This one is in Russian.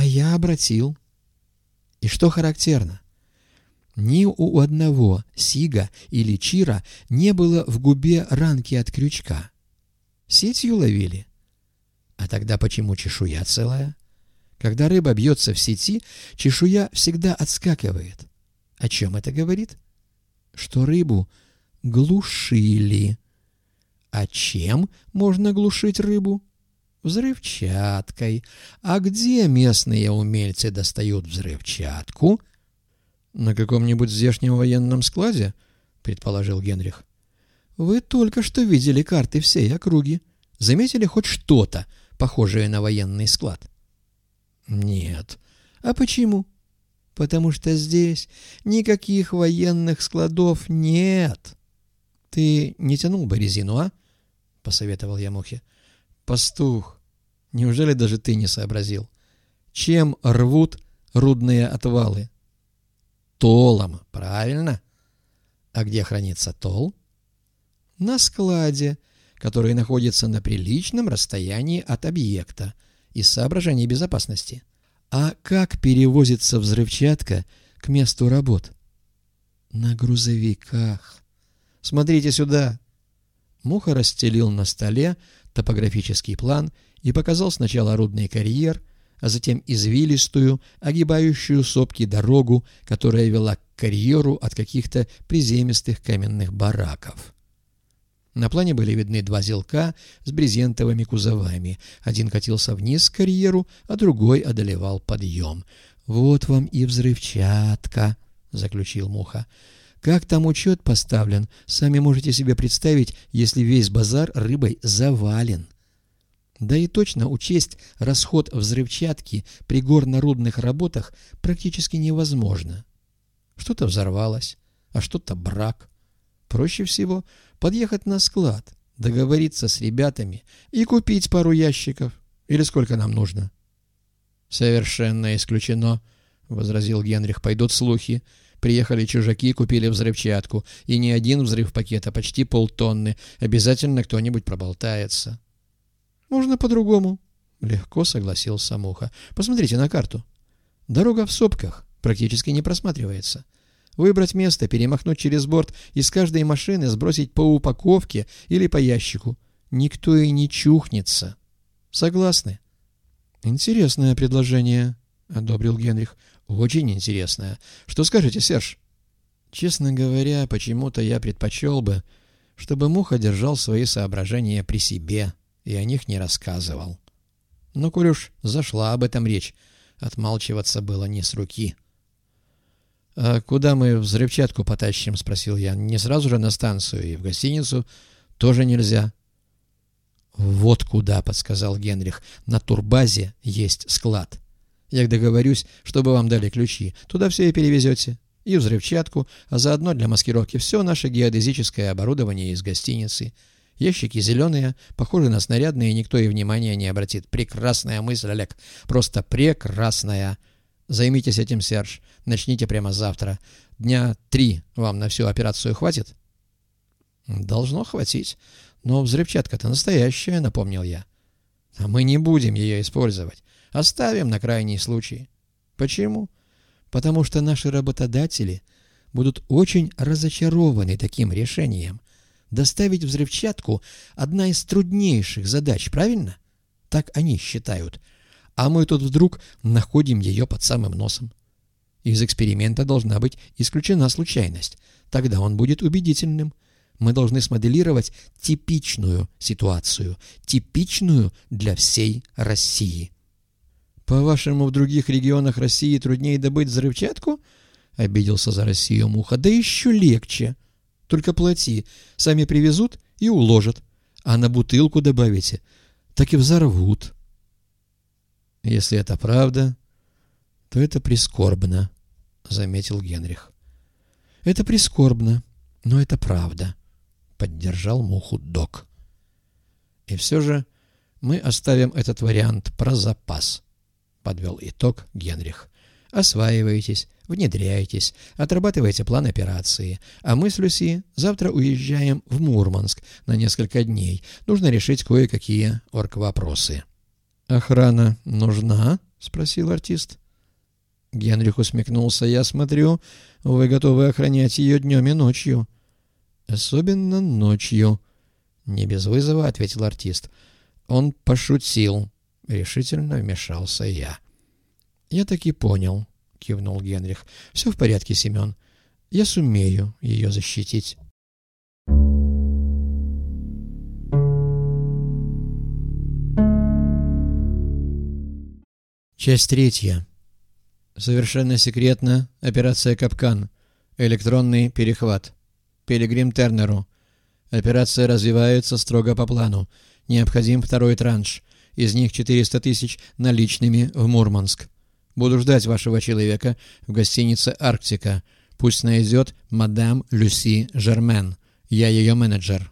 А я обратил. И что характерно? Ни у одного сига или чира не было в губе ранки от крючка. Сетью ловили. А тогда почему чешуя целая? Когда рыба бьется в сети, чешуя всегда отскакивает. О чем это говорит? Что рыбу глушили. А чем можно глушить рыбу? Взрывчаткой. А где местные умельцы достают взрывчатку? На каком-нибудь здешнем военном складе, предположил Генрих. Вы только что видели карты всей округи. Заметили хоть что-то, похожее на военный склад? Нет. А почему? Потому что здесь никаких военных складов нет. Ты не тянул бы резину, а? Посоветовал я Мухе. Пастух, неужели даже ты не сообразил? Чем рвут рудные отвалы? Толом, правильно? А где хранится тол? На складе, который находится на приличном расстоянии от объекта из соображений безопасности. А как перевозится взрывчатка к месту работ? На грузовиках. Смотрите сюда. Муха расстелил на столе топографический план и показал сначала рудный карьер, а затем извилистую, огибающую сопки дорогу, которая вела к карьеру от каких-то приземистых каменных бараков. На плане были видны два зелка с брезентовыми кузовами. Один катился вниз к карьеру, а другой одолевал подъем. «Вот вам и взрывчатка», — заключил Муха. Как там учет поставлен, сами можете себе представить, если весь базар рыбой завален. Да и точно учесть расход взрывчатки при горнорудных работах практически невозможно. Что-то взорвалось, а что-то брак. Проще всего подъехать на склад, договориться с ребятами и купить пару ящиков. Или сколько нам нужно? — Совершенно исключено, — возразил Генрих. — Пойдут слухи. Приехали чужаки, купили взрывчатку. И не один взрыв пакета, почти полтонны. Обязательно кто-нибудь проболтается. Можно по-другому. Легко согласился Муха. Посмотрите на карту. Дорога в сопках практически не просматривается. Выбрать место, перемахнуть через борт и с каждой машины сбросить по упаковке или по ящику. Никто и не чухнется. Согласны? Интересное предложение, — одобрил Генрих. Очень интересная. Что скажете, Серж? Честно говоря, почему-то я предпочел бы, чтобы Муха держал свои соображения при себе и о них не рассказывал. Но, уж зашла об этом речь, отмалчиваться было не с руки. «А куда мы взрывчатку потащим?» — спросил я. «Не сразу же на станцию и в гостиницу тоже нельзя». «Вот куда», — подсказал Генрих. «На турбазе есть склад». Я договорюсь, чтобы вам дали ключи. Туда все и перевезете. И взрывчатку, а заодно для маскировки все наше геодезическое оборудование из гостиницы. Ящики зеленые, похожи на снарядные, никто и внимания не обратит. Прекрасная мысль, Олег. Просто прекрасная. Займитесь этим, Серж. Начните прямо завтра. Дня три вам на всю операцию хватит? Должно хватить. Но взрывчатка-то настоящая, напомнил я. А мы не будем ее использовать. Оставим на крайний случай. Почему? Потому что наши работодатели будут очень разочарованы таким решением. Доставить взрывчатку – одна из труднейших задач, правильно? Так они считают. А мы тут вдруг находим ее под самым носом. Из эксперимента должна быть исключена случайность. Тогда он будет убедительным. Мы должны смоделировать типичную ситуацию, типичную для всей России. «По-вашему, в других регионах России труднее добыть взрывчатку?» — обиделся за Россию Муха. «Да еще легче. Только плати. Сами привезут и уложат. А на бутылку добавите, так и взорвут». «Если это правда, то это прискорбно», — заметил Генрих. «Это прискорбно, но это правда», — поддержал Муху док. «И все же мы оставим этот вариант про запас». — подвел итог Генрих. «Осваивайтесь, внедряйтесь, отрабатывайте план операции. А мы с Люси завтра уезжаем в Мурманск на несколько дней. Нужно решить кое-какие орг-вопросы». «Охрана нужна?» спросил артист. Генрих усмехнулся. «Я смотрю, вы готовы охранять ее днем и ночью». «Особенно ночью», — не без вызова ответил артист. «Он пошутил», — решительно вмешался я. «Я так и понял», — кивнул Генрих. «Все в порядке, Семен. Я сумею ее защитить». Часть третья. Совершенно секретно. Операция «Капкан». Электронный перехват. Пилигрим Тернеру. Операция развивается строго по плану. Необходим второй транш. Из них 400 тысяч наличными в Мурманск. Буду ждать вашего человека в гостинице «Арктика». Пусть найдет мадам Люси Жермен. Я ее менеджер.